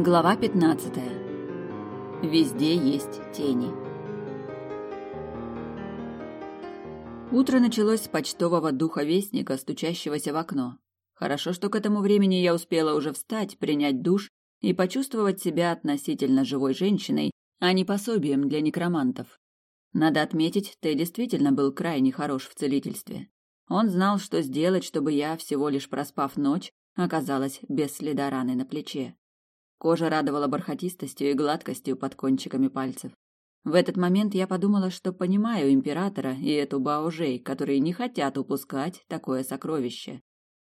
Глава 15. Везде есть тени. Утро началось с почтового духа вестника, стучащегося в окно. Хорошо, что к этому времени я успела уже встать, принять душ и почувствовать себя относительно живой женщиной, а не пособием для некромантов. Надо отметить, Т действительно был крайне хорош в целительстве. Он знал, что сделать, чтобы я, всего лишь проспав ночь, оказалась без следа раны на плече. Кожа радовала бархатистостью и гладкостью под кончиками пальцев. В этот момент я подумала, что понимаю императора и эту Баожей, которые не хотят упускать такое сокровище.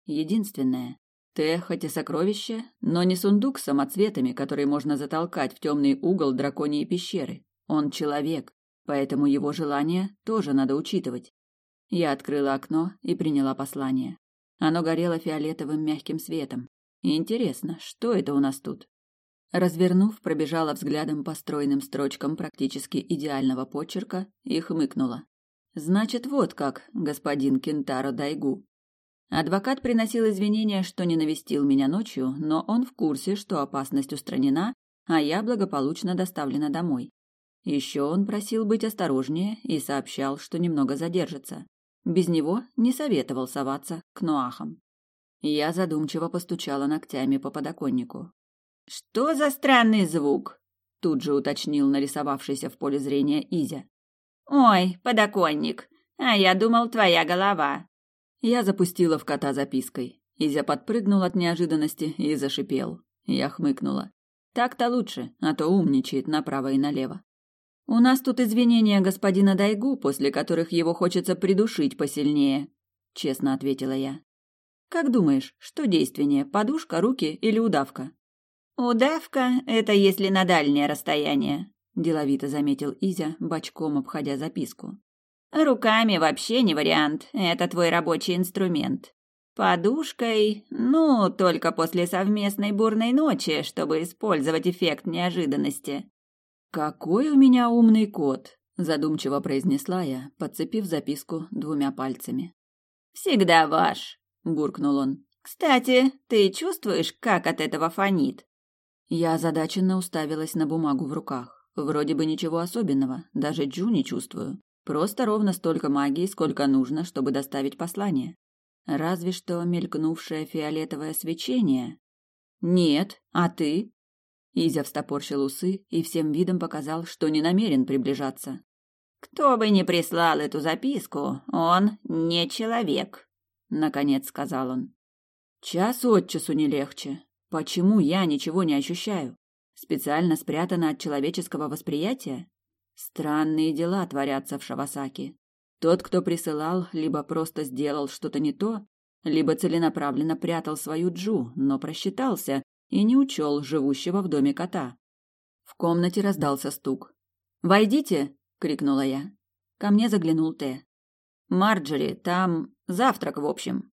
Единственное, Т хоть и сокровище, но не сундук с самоцветами, который можно затолкать в темный угол драконьей пещеры. Он человек, поэтому его желания тоже надо учитывать. Я открыла окно и приняла послание. Оно горело фиолетовым мягким светом. Интересно, что это у нас тут? Развернув, пробежала взглядом по стройным строчкам практически идеального почерка и хмыкнула. Значит, вот как, господин Кентаро Дайгу. Адвокат приносил извинения, что не навестил меня ночью, но он в курсе, что опасность устранена, а я благополучно доставлена домой. Еще он просил быть осторожнее и сообщал, что немного задержится. Без него не советовал соваться к нуахам. Я задумчиво постучала ногтями по подоконнику. «Что за странный звук?» — тут же уточнил нарисовавшийся в поле зрения Изя. «Ой, подоконник, а я думал, твоя голова». Я запустила в кота запиской. Изя подпрыгнул от неожиданности и зашипел. Я хмыкнула. Так-то лучше, а то умничает направо и налево. У нас тут извинения господина Дайгу, после которых его хочется придушить посильнее, честно ответила я. Как думаешь, что действеннее, подушка, руки или удавка? «Удавка — это если на дальнее расстояние», — деловито заметил Изя, бочком обходя записку. «Руками вообще не вариант, это твой рабочий инструмент. Подушкой, ну, только после совместной бурной ночи, чтобы использовать эффект неожиданности». «Какой у меня умный кот», — задумчиво произнесла я, подцепив записку двумя пальцами. «Всегда ваш», — буркнул он. «Кстати, ты чувствуешь, как от этого фонит?» Я озадаченно уставилась на бумагу в руках. Вроде бы ничего особенного, даже Джу не чувствую. Просто ровно столько магии, сколько нужно, чтобы доставить послание. Разве что мелькнувшее фиолетовое свечение. Нет, а ты? Изя встопорщил усы и всем видом показал, что не намерен приближаться. Кто бы ни прислал эту записку, он не человек, наконец сказал он. Час от часу не легче, Почему я ничего не ощущаю? Специально спрятано от человеческого восприятия? Странные дела творятся в Шавасаки. Тот, кто присылал, либо просто сделал что-то не то, либо целенаправленно прятал свою Джу, но просчитался и не учел живущего в доме кота. В комнате раздался стук. «Войдите!» — крикнула я. Ко мне заглянул Т. «Марджери, там завтрак, в общем».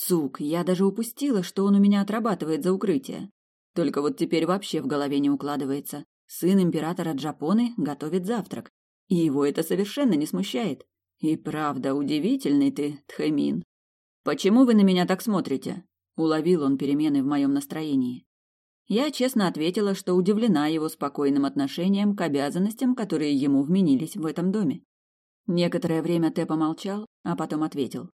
Цук, я даже упустила, что он у меня отрабатывает за укрытие. Только вот теперь вообще в голове не укладывается. Сын императора Джапоны готовит завтрак, и его это совершенно не смущает. И правда, удивительный ты, Тхэмин. Почему вы на меня так смотрите? Уловил он перемены в моем настроении. Я честно ответила, что удивлена его спокойным отношением к обязанностям, которые ему вменились в этом доме. Некоторое время Тэ помолчал, а потом ответил.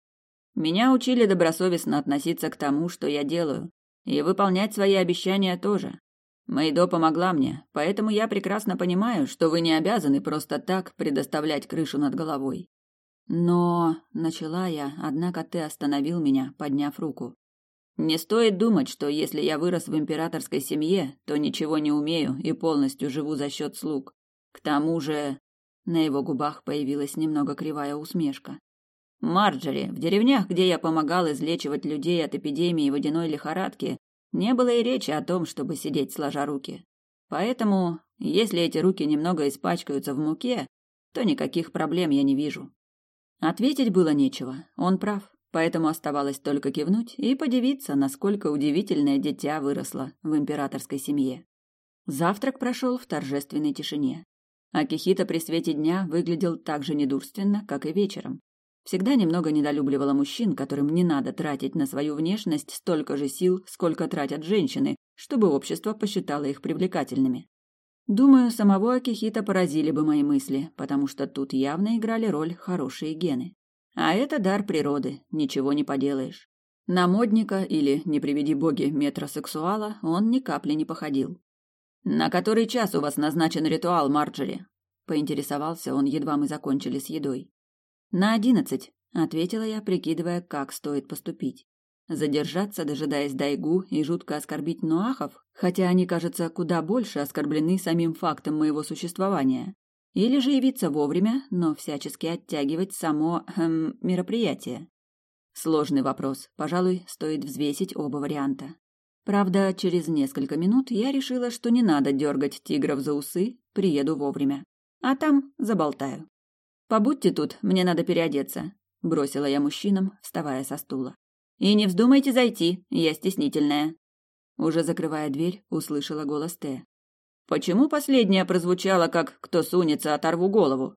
Меня учили добросовестно относиться к тому, что я делаю, и выполнять свои обещания тоже. Мэйдо помогла мне, поэтому я прекрасно понимаю, что вы не обязаны просто так предоставлять крышу над головой. Но, начала я, однако ты остановил меня, подняв руку. Не стоит думать, что если я вырос в императорской семье, то ничего не умею и полностью живу за счет слуг. К тому же, на его губах появилась немного кривая усмешка. Марджери, в деревнях, где я помогал излечивать людей от эпидемии водяной лихорадки, не было и речи о том, чтобы сидеть сложа руки. Поэтому, если эти руки немного испачкаются в муке, то никаких проблем я не вижу. Ответить было нечего, он прав, поэтому оставалось только кивнуть и подивиться, насколько удивительное дитя выросло в императорской семье. Завтрак прошел в торжественной тишине. Акихита при свете дня выглядел так же недурственно, как и вечером. Всегда немного недолюбливала мужчин, которым не надо тратить на свою внешность столько же сил, сколько тратят женщины, чтобы общество посчитало их привлекательными. Думаю, самого Акихита поразили бы мои мысли, потому что тут явно играли роль хорошие гены. А это дар природы, ничего не поделаешь. На модника или, не приведи боги, метросексуала он ни капли не походил. «На который час у вас назначен ритуал, Марджери?» — поинтересовался он, едва мы закончили с едой. «На одиннадцать», — ответила я, прикидывая, как стоит поступить. Задержаться, дожидаясь Дайгу, и жутко оскорбить Нуахов, хотя они, кажется, куда больше оскорблены самим фактом моего существования. Или же явиться вовремя, но всячески оттягивать само эм, мероприятие. Сложный вопрос. Пожалуй, стоит взвесить оба варианта. Правда, через несколько минут я решила, что не надо дергать тигров за усы, приеду вовремя. А там заболтаю. «Побудьте тут, мне надо переодеться», — бросила я мужчинам, вставая со стула. «И не вздумайте зайти, я стеснительная». Уже закрывая дверь, услышала голос Т. «Почему последняя прозвучала, как «кто сунется, оторву голову»?»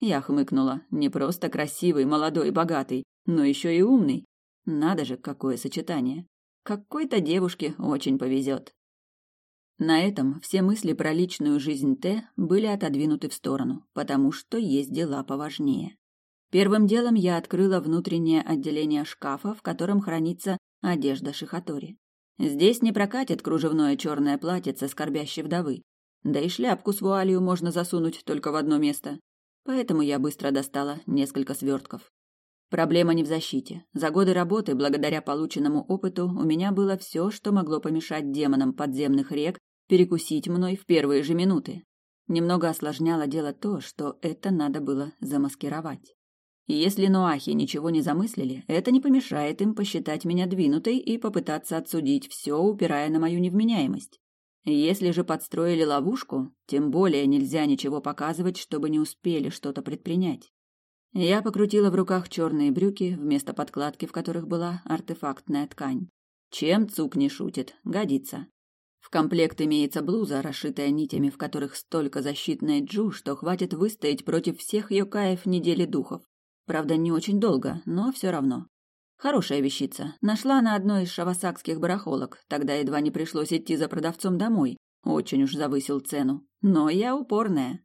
Я хмыкнула. Не просто красивый, молодой, богатый, но еще и умный. Надо же, какое сочетание. Какой-то девушке очень повезет. На этом все мысли про личную жизнь Т были отодвинуты в сторону, потому что есть дела поважнее. Первым делом я открыла внутреннее отделение шкафа, в котором хранится одежда Шихатори. Здесь не прокатит кружевное черное платьице скорбящей вдовы. Да и шляпку с вуалью можно засунуть только в одно место. Поэтому я быстро достала несколько свертков. Проблема не в защите. За годы работы, благодаря полученному опыту, у меня было все, что могло помешать демонам подземных рек перекусить мной в первые же минуты. Немного осложняло дело то, что это надо было замаскировать. Если Нуахи ничего не замыслили, это не помешает им посчитать меня двинутой и попытаться отсудить все, упирая на мою невменяемость. Если же подстроили ловушку, тем более нельзя ничего показывать, чтобы не успели что-то предпринять. Я покрутила в руках черные брюки, вместо подкладки в которых была артефактная ткань. Чем Цук не шутит, годится. В комплект имеется блуза, расшитая нитями, в которых столько защитной джу, что хватит выстоять против всех йокаев недели духов. Правда, не очень долго, но все равно. Хорошая вещица. Нашла на одной из шавасакских барахолок. Тогда едва не пришлось идти за продавцом домой. Очень уж завысил цену. Но я упорная.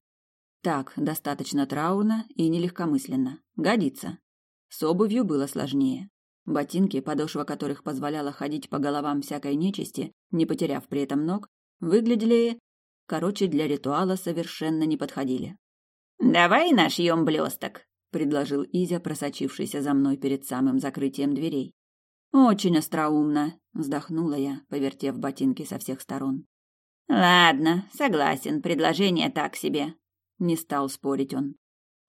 Так, достаточно траурно и нелегкомысленно. Годится. С обувью было сложнее. Ботинки, подошва которых позволяла ходить по головам всякой нечисти, не потеряв при этом ног, выглядели... Короче, для ритуала совершенно не подходили. «Давай нашьем блесток», предложил Изя, просочившийся за мной перед самым закрытием дверей. Очень остроумно, вздохнула я, повертев ботинки со всех сторон. Ладно, согласен, предложение так себе, не стал спорить он.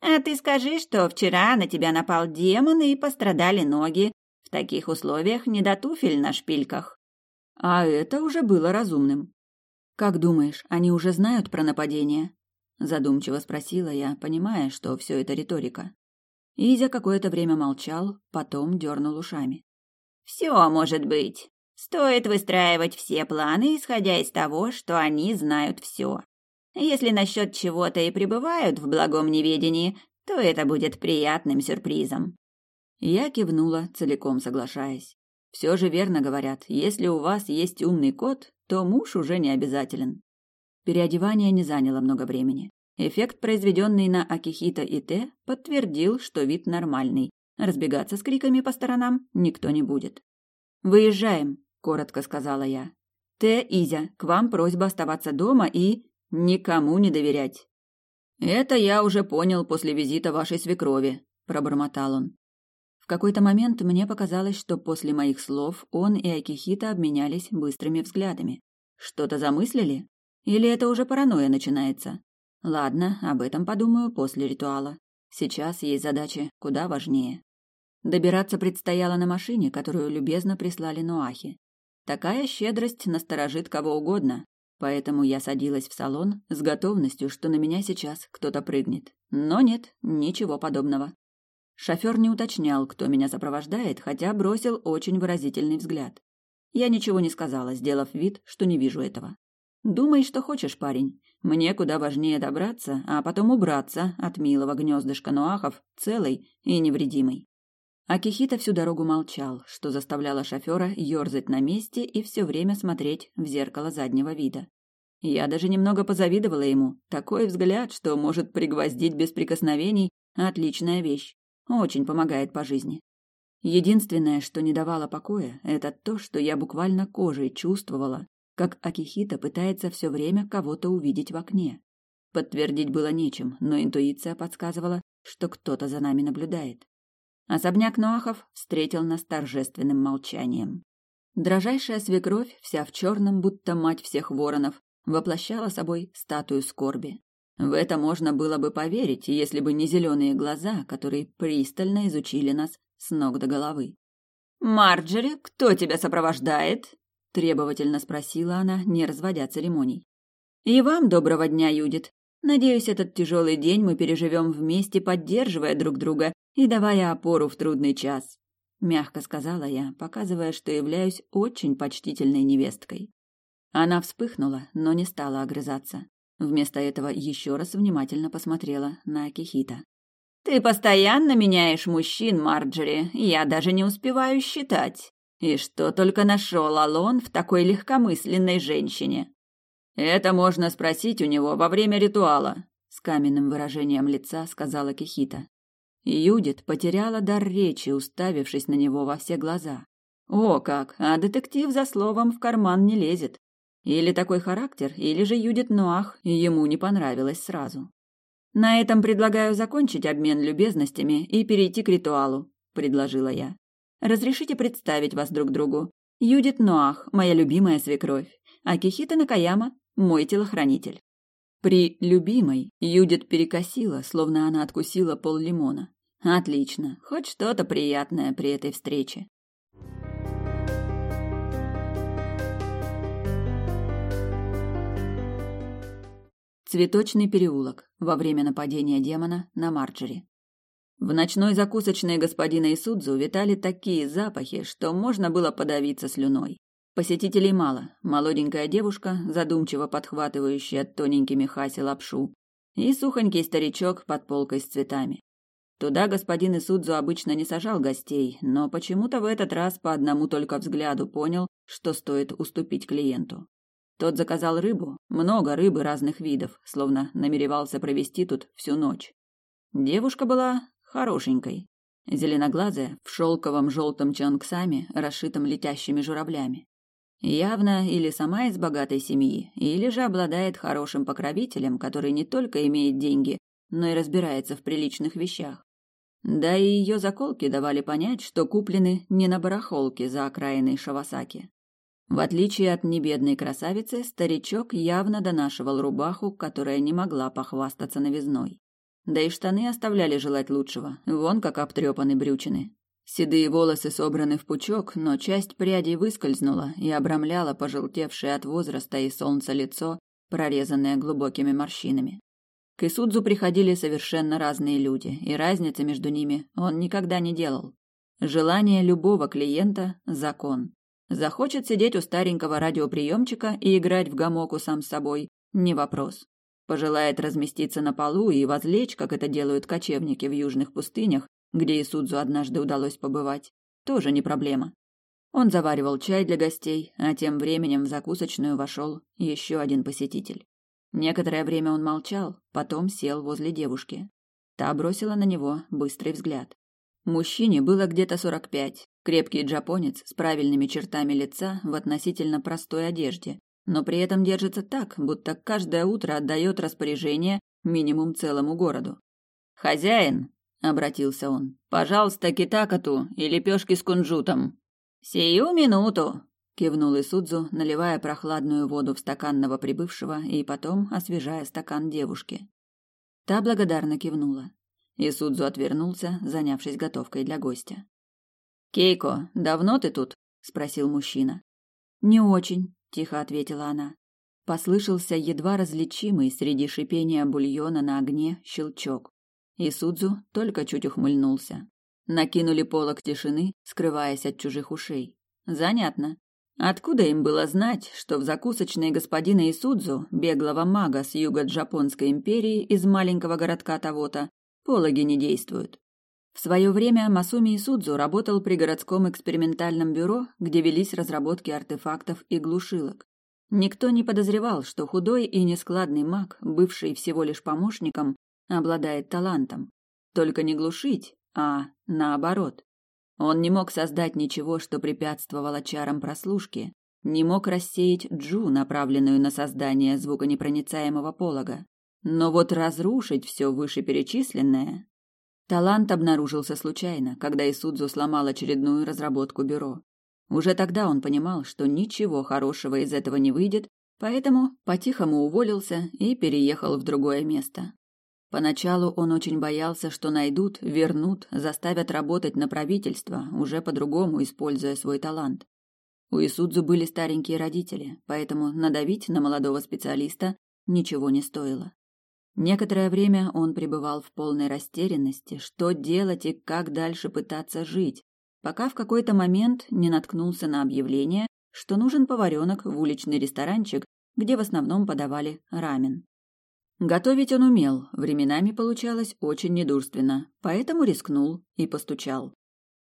А ты скажи, что вчера на тебя напал демон и пострадали ноги. В таких условиях не до туфель на шпильках. А это уже было разумным. Как думаешь, они уже знают про нападение? задумчиво спросила я, понимая, что все это риторика. Изя какое-то время молчал, потом дернул ушами. Все может быть. Стоит выстраивать все планы, исходя из того, что они знают все. Если насчет чего-то и пребывают в благом неведении, то это будет приятным сюрпризом. Я кивнула, целиком соглашаясь. Все же верно говорят, если у вас есть умный кот, то муж уже не обязателен. Переодевание не заняло много времени. Эффект, произведенный на Акихита и Те, подтвердил, что вид нормальный. Разбегаться с криками по сторонам никто не будет. «Выезжаем», — коротко сказала я. «Те, Изя, к вам просьба оставаться дома и никому не доверять». «Это я уже понял после визита вашей свекрови», — пробормотал он. В какой-то момент мне показалось, что после моих слов он и Акихита обменялись быстрыми взглядами. Что-то замыслили? Или это уже паранойя начинается? Ладно, об этом подумаю после ритуала. Сейчас есть задачи куда важнее. Добираться предстояло на машине, которую любезно прислали Нуахи. Такая щедрость насторожит кого угодно, поэтому я садилась в салон с готовностью, что на меня сейчас кто-то прыгнет. Но нет, ничего подобного. Шофер не уточнял, кто меня сопровождает, хотя бросил очень выразительный взгляд. Я ничего не сказала, сделав вид, что не вижу этого. Думай, что хочешь, парень. Мне куда важнее добраться, а потом убраться от милого гнездышка Нуахов целой и невредимой. Акихита всю дорогу молчал, что заставляло шофера ерзать на месте и все время смотреть в зеркало заднего вида. Я даже немного позавидовала ему. Такой взгляд, что может пригвоздить без прикосновений, отличная вещь. Очень помогает по жизни. Единственное, что не давало покоя, это то, что я буквально кожей чувствовала, как Акихита пытается все время кого-то увидеть в окне. Подтвердить было нечем, но интуиция подсказывала, что кто-то за нами наблюдает. Особняк Ноахов встретил нас торжественным молчанием. Дрожайшая свекровь, вся в черном, будто мать всех воронов, воплощала собой статую скорби. В это можно было бы поверить, если бы не зеленые глаза, которые пристально изучили нас с ног до головы. «Марджери, кто тебя сопровождает?» – требовательно спросила она, не разводя церемоний. «И вам доброго дня, Юдит. Надеюсь, этот тяжелый день мы переживем вместе, поддерживая друг друга и давая опору в трудный час», – мягко сказала я, показывая, что являюсь очень почтительной невесткой. Она вспыхнула, но не стала огрызаться. Вместо этого еще раз внимательно посмотрела на Акихита. «Ты постоянно меняешь мужчин, Марджери, я даже не успеваю считать. И что только нашел Алон в такой легкомысленной женщине?» «Это можно спросить у него во время ритуала», — с каменным выражением лица сказала Кихита. Юдит потеряла дар речи, уставившись на него во все глаза. О как, а детектив за словом в карман не лезет. Или такой характер, или же Юдит Нуах ему не понравилось сразу. На этом предлагаю закончить обмен любезностями и перейти к ритуалу, предложила я. Разрешите представить вас друг другу. Юдит Нуах, моя любимая свекровь, а Кихита Накаяма, мой телохранитель. При любимой Юдит перекосила, словно она откусила пол лимона. Отлично, хоть что-то приятное при этой встрече. Цветочный переулок во время нападения демона на Марджери. В ночной закусочной господина Исудзу витали такие запахи, что можно было подавиться слюной. Посетителей мало. Молоденькая девушка, задумчиво подхватывающая тоненькими хаси лапшу, и сухонький старичок под полкой с цветами. Туда господин Исудзу обычно не сажал гостей, но почему-то в этот раз по одному только взгляду понял, что стоит уступить клиенту. Тот заказал рыбу, много рыбы разных видов, словно намеревался провести тут всю ночь. Девушка была хорошенькой, зеленоглазая, в шелковом желтом чонгсаме, расшитом летящими журавлями. Явно или сама из богатой семьи, или же обладает хорошим покровителем, который не только имеет деньги, но и разбирается в приличных вещах. Да и ее заколки давали понять, что куплены не на барахолке за окраиной Шавасаки. В отличие от небедной красавицы, старичок явно донашивал рубаху, которая не могла похвастаться новизной. Да и штаны оставляли желать лучшего, вон как обтрепаны брючины. Седые волосы собраны в пучок, но часть прядей выскользнула и обрамляла пожелтевшее от возраста и солнца лицо, прорезанное глубокими морщинами. К Исудзу приходили совершенно разные люди, и разницы между ними он никогда не делал. Желание любого клиента – закон. Захочет сидеть у старенького радиоприемчика и играть в гамоку сам с собой – не вопрос. Пожелает разместиться на полу и возлечь, как это делают кочевники в южных пустынях, где Исудзу однажды удалось побывать, тоже не проблема. Он заваривал чай для гостей, а тем временем в закусочную вошел еще один посетитель. Некоторое время он молчал, потом сел возле девушки. Та бросила на него быстрый взгляд. Мужчине было где-то сорок пять, крепкий джапонец с правильными чертами лица в относительно простой одежде, но при этом держится так, будто каждое утро отдает распоряжение минимум целому городу. «Хозяин!» — обратился он. «Пожалуйста, китакату и лепешки с кунжутом». «Сию минуту!» — кивнул Исудзу, наливая прохладную воду в стакан новоприбывшего и потом освежая стакан девушки. Та благодарно кивнула. Исудзу отвернулся, занявшись готовкой для гостя. «Кейко, давно ты тут?» – спросил мужчина. «Не очень», – тихо ответила она. Послышался едва различимый среди шипения бульона на огне щелчок. Исудзу только чуть ухмыльнулся. Накинули полог тишины, скрываясь от чужих ушей. Занятно. Откуда им было знать, что в закусочной господина Исудзу, беглого мага с юга Джапонской империи из маленького городка Тавота, Пологи не действуют. В свое время Масуми Исудзу работал при городском экспериментальном бюро, где велись разработки артефактов и глушилок. Никто не подозревал, что худой и нескладный маг, бывший всего лишь помощником, обладает талантом. Только не глушить, а наоборот. Он не мог создать ничего, что препятствовало чарам прослушки, не мог рассеять джу, направленную на создание звуконепроницаемого полога. Но вот разрушить все вышеперечисленное... Талант обнаружился случайно, когда Исудзу сломал очередную разработку бюро. Уже тогда он понимал, что ничего хорошего из этого не выйдет, поэтому по-тихому уволился и переехал в другое место. Поначалу он очень боялся, что найдут, вернут, заставят работать на правительство, уже по-другому используя свой талант. У Исудзу были старенькие родители, поэтому надавить на молодого специалиста ничего не стоило. Некоторое время он пребывал в полной растерянности, что делать и как дальше пытаться жить, пока в какой-то момент не наткнулся на объявление, что нужен поваренок в уличный ресторанчик, где в основном подавали рамен. Готовить он умел, временами получалось очень недурственно, поэтому рискнул и постучал.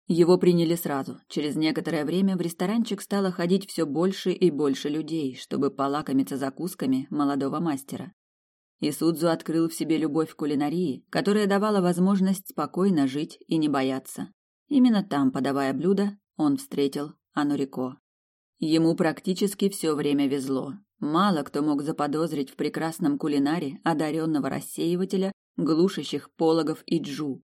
Его приняли сразу. Через некоторое время в ресторанчик стало ходить все больше и больше людей, чтобы полакомиться закусками молодого мастера. Исудзу открыл в себе любовь к кулинарии, которая давала возможность спокойно жить и не бояться. Именно там, подавая блюда, он встретил Анурико. Ему практически все время везло. Мало кто мог заподозрить в прекрасном кулинаре одаренного рассеивателя, глушащих пологов и джу.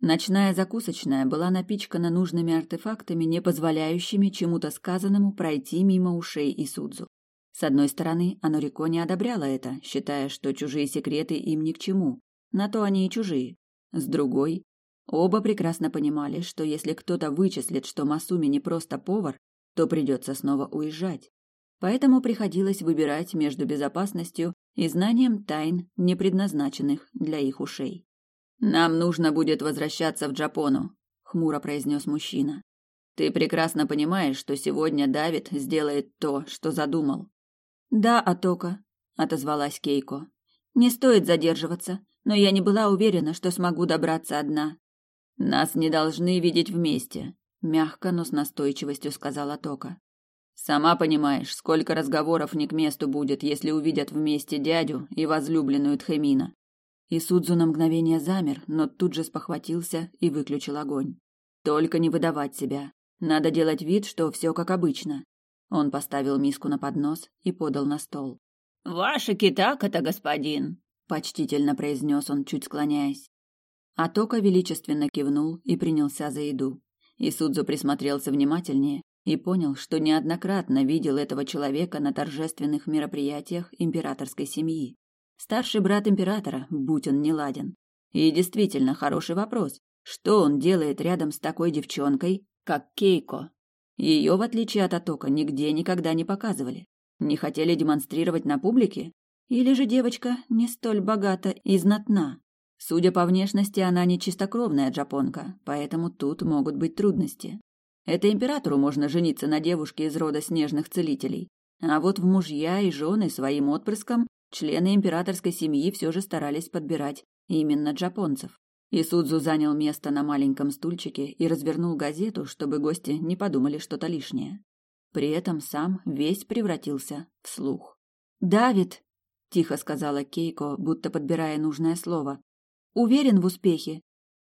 Ночная закусочная была напичкана нужными артефактами, не позволяющими чему-то сказанному пройти мимо ушей Исудзу. С одной стороны, Анорико не одобряла это, считая, что чужие секреты им ни к чему. На то они и чужие. С другой, оба прекрасно понимали, что если кто-то вычислит, что Масуми не просто повар, то придется снова уезжать поэтому приходилось выбирать между безопасностью и знанием тайн, не предназначенных для их ушей. «Нам нужно будет возвращаться в Джапону», — хмуро произнес мужчина. «Ты прекрасно понимаешь, что сегодня Давид сделает то, что задумал». «Да, Атока», — отозвалась Кейко. «Не стоит задерживаться, но я не была уверена, что смогу добраться одна». «Нас не должны видеть вместе», — мягко, но с настойчивостью сказала Тока. Сама понимаешь, сколько разговоров не к месту будет, если увидят вместе дядю и возлюбленную Тхемина. И Судзу на мгновение замер, но тут же спохватился и выключил огонь. Только не выдавать себя. Надо делать вид, что все как обычно. Он поставил миску на поднос и подал на стол. «Ваша китака-то, господин!» — почтительно произнес он, чуть склоняясь. Атока величественно кивнул и принялся за еду. И Судзу присмотрелся внимательнее и понял, что неоднократно видел этого человека на торжественных мероприятиях императорской семьи. Старший брат императора, будь он неладен. И действительно хороший вопрос. Что он делает рядом с такой девчонкой, как Кейко? Ее, в отличие от Атока, нигде никогда не показывали. Не хотели демонстрировать на публике? Или же девочка не столь богата и знатна? Судя по внешности, она не чистокровная джапонка, поэтому тут могут быть трудности. Это императору можно жениться на девушке из рода снежных целителей. А вот в мужья и жены своим отпрыскам члены императорской семьи все же старались подбирать именно джапонцев. Исудзу занял место на маленьком стульчике и развернул газету, чтобы гости не подумали что-то лишнее. При этом сам весь превратился в слух. «Давид!» – тихо сказала Кейко, будто подбирая нужное слово. «Уверен в успехе.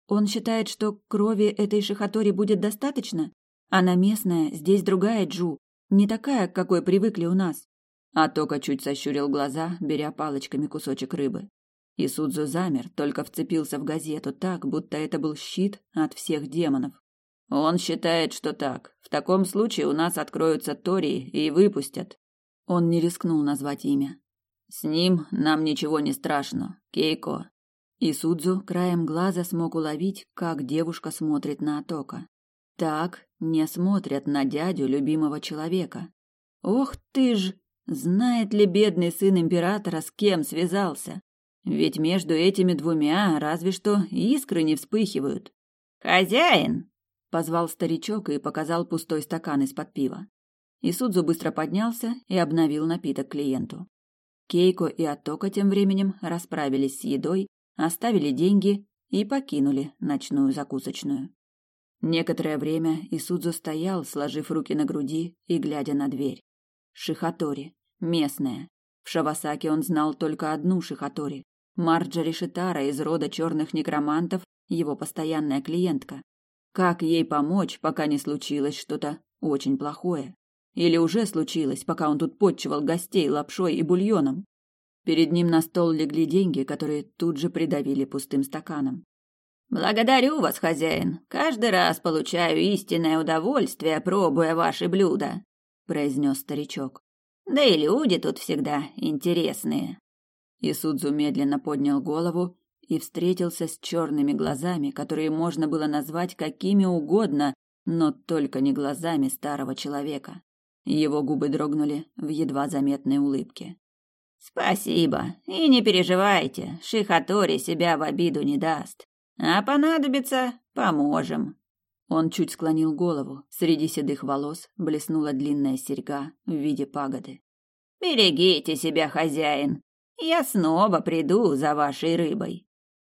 Он считает, что крови этой шихатори будет достаточно? Она местная, здесь другая Джу, не такая, к какой привыкли у нас. А Тока чуть сощурил глаза, беря палочками кусочек рыбы. И Судзу замер, только вцепился в газету так, будто это был щит от всех демонов. Он считает, что так. В таком случае у нас откроются Тории и выпустят. Он не рискнул назвать имя. С ним нам ничего не страшно. Кейко. И Судзу краем глаза смог уловить, как девушка смотрит на Атока. Так не смотрят на дядю любимого человека. Ох ты ж! Знает ли бедный сын императора, с кем связался? Ведь между этими двумя разве что искры не вспыхивают. «Хозяин!» — позвал старичок и показал пустой стакан из-под пива. Исудзу быстро поднялся и обновил напиток клиенту. Кейко и Атока тем временем расправились с едой, оставили деньги и покинули ночную закусочную. Некоторое время Исудзу стоял, сложив руки на груди и глядя на дверь. Шихатори, местная. В Шавасаке он знал только одну Шихатори. Марджори Шитара из рода черных некромантов, его постоянная клиентка. Как ей помочь, пока не случилось что-то очень плохое? Или уже случилось, пока он тут подчивал гостей лапшой и бульоном? Перед ним на стол легли деньги, которые тут же придавили пустым стаканом. Благодарю вас, хозяин. Каждый раз получаю истинное удовольствие, пробуя ваши блюда, произнес старичок. Да и люди тут всегда интересные. Исудзу медленно поднял голову и встретился с черными глазами, которые можно было назвать какими угодно, но только не глазами старого человека. Его губы дрогнули в едва заметной улыбке. Спасибо. И не переживайте, Шихатори себя в обиду не даст. А понадобится, поможем. Он чуть склонил голову. Среди седых волос блеснула длинная серьга в виде пагоды. Берегите себя, хозяин. Я снова приду за вашей рыбой.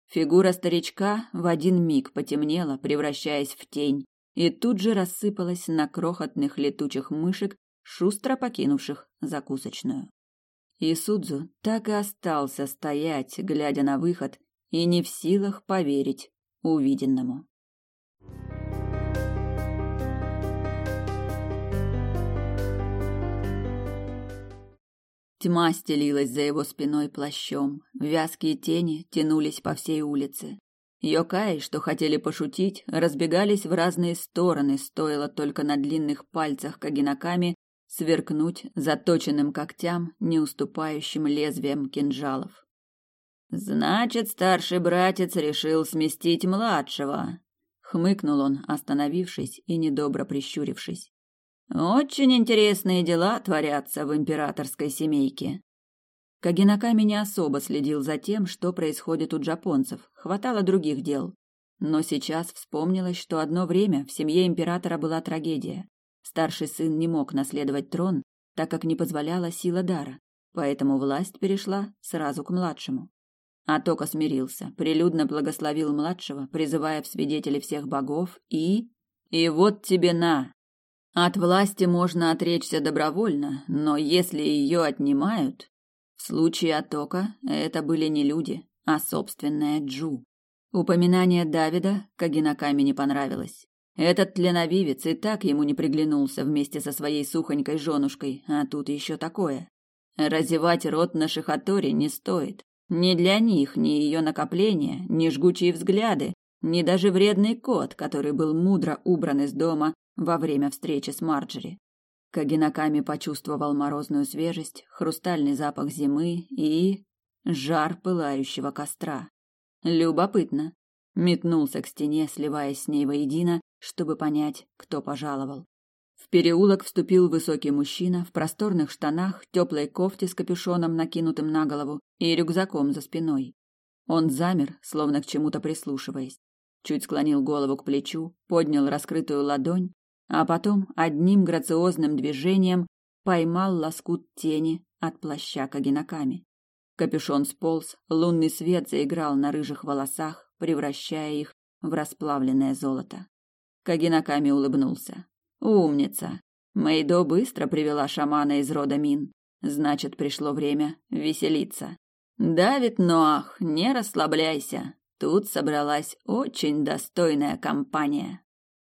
Фигура старичка в один миг потемнела, превращаясь в тень, и тут же рассыпалась на крохотных летучих мышек, шустро покинувших закусочную. И Судзу так и остался стоять, глядя на выход, и не в силах поверить увиденному. Тьма стелилась за его спиной плащом, вязкие тени тянулись по всей улице. Йокаи, что хотели пошутить, разбегались в разные стороны, стоило только на длинных пальцах Кагинаками сверкнуть заточенным когтям, не уступающим лезвием кинжалов. Значит, старший братец решил сместить младшего, хмыкнул он, остановившись и недобро прищурившись. Очень интересные дела творятся в императорской семейке. Кагинаками не особо следил за тем, что происходит у джапонцев, хватало других дел. Но сейчас вспомнилось, что одно время в семье императора была трагедия. Старший сын не мог наследовать трон, так как не позволяла сила дара, поэтому власть перешла сразу к младшему. Атока смирился, прилюдно благословил младшего, призывая в свидетели всех богов и... И вот тебе на! От власти можно отречься добровольно, но если ее отнимают, в случае Атока это были не люди, а собственная Джу. Упоминание Давида Кагинаками не понравилось. Этот тленовивец и так ему не приглянулся вместе со своей сухонькой женушкой, а тут еще такое. Разевать рот на Шихаторе не стоит. Ни для них, ни ее накопления, ни жгучие взгляды, ни даже вредный кот, который был мудро убран из дома во время встречи с Марджери. Кагинаками почувствовал морозную свежесть, хрустальный запах зимы и жар пылающего костра. Любопытно. Метнулся к стене, сливаясь с ней воедино, чтобы понять, кто пожаловал. В переулок вступил высокий мужчина в просторных штанах, теплой кофте с капюшоном, накинутым на голову, и рюкзаком за спиной. Он замер, словно к чему-то прислушиваясь. Чуть склонил голову к плечу, поднял раскрытую ладонь а потом одним грациозным движением поймал лоскут тени от плаща Кагинаками. Капюшон сполз, лунный свет заиграл на рыжих волосах, превращая их в расплавленное золото. Кагинаками улыбнулся. «Умница! Мэйдо быстро привела шамана из рода Мин. Значит, пришло время веселиться. Давид Ноах, не расслабляйся. Тут собралась очень достойная компания».